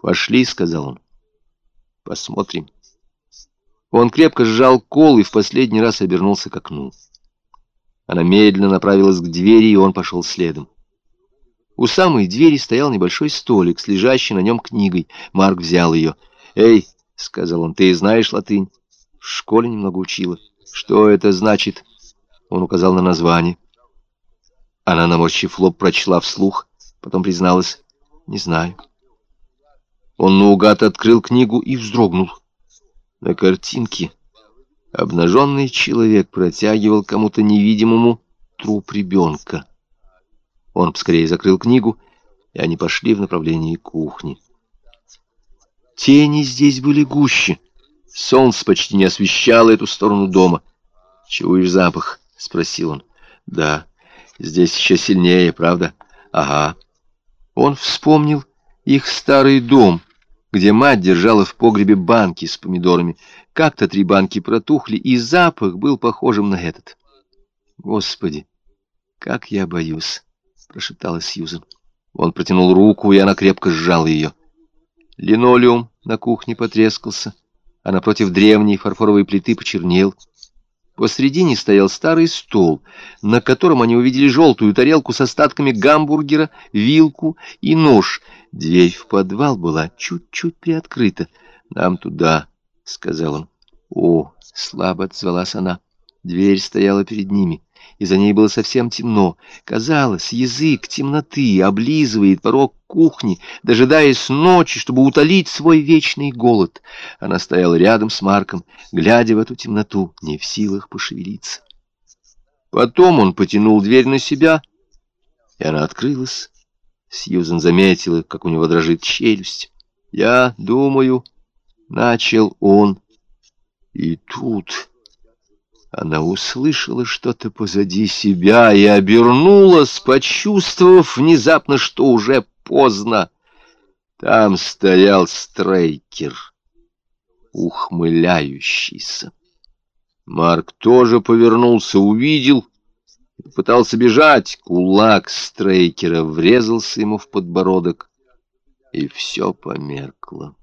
«Пошли», — сказал он. «Посмотрим». Он крепко сжал кол и в последний раз обернулся к окну. Она медленно направилась к двери, и он пошел следом. У самой двери стоял небольшой столик с лежащей на нем книгой. Марк взял ее. «Эй», — сказал он, — «ты знаешь латынь?» «В школе немного учила». «Что это значит?» Он указал на название. Она, наморщив лоб, прочла вслух, потом призналась. «Не знаю». Он наугад открыл книгу и вздрогнул. На картинке обнаженный человек протягивал кому-то невидимому труп ребенка. Он скорее закрыл книгу, и они пошли в направлении кухни. Тени здесь были гуще. Солнце почти не освещало эту сторону дома. «Чуешь запах?» — спросил он. «Да, здесь еще сильнее, правда?» «Ага». Он вспомнил их старый дом, где мать держала в погребе банки с помидорами. Как-то три банки протухли, и запах был похожим на этот. «Господи, как я боюсь!» — прошептала Сьюзен. Он протянул руку, и она крепко сжала ее. Линолеум на кухне потрескался, а напротив древней фарфоровой плиты почернел. Посредине стоял старый стол, на котором они увидели желтую тарелку с остатками гамбургера, вилку и нож. Дверь в подвал была чуть-чуть приоткрыта. «Нам туда», — сказал он. «О!» — слабо отзвалась она. Дверь стояла перед ними и за ней было совсем темно. Казалось, язык темноты облизывает порог кухни, дожидаясь ночи, чтобы утолить свой вечный голод. Она стояла рядом с Марком, глядя в эту темноту, не в силах пошевелиться. Потом он потянул дверь на себя, и она открылась. Сьюзен заметила, как у него дрожит челюсть. «Я думаю...» — начал он. И тут... Она услышала что-то позади себя и обернулась, почувствовав внезапно, что уже поздно. Там стоял Стрейкер, ухмыляющийся. Марк тоже повернулся, увидел и попытался бежать. Кулак Стрейкера врезался ему в подбородок, и все померкло.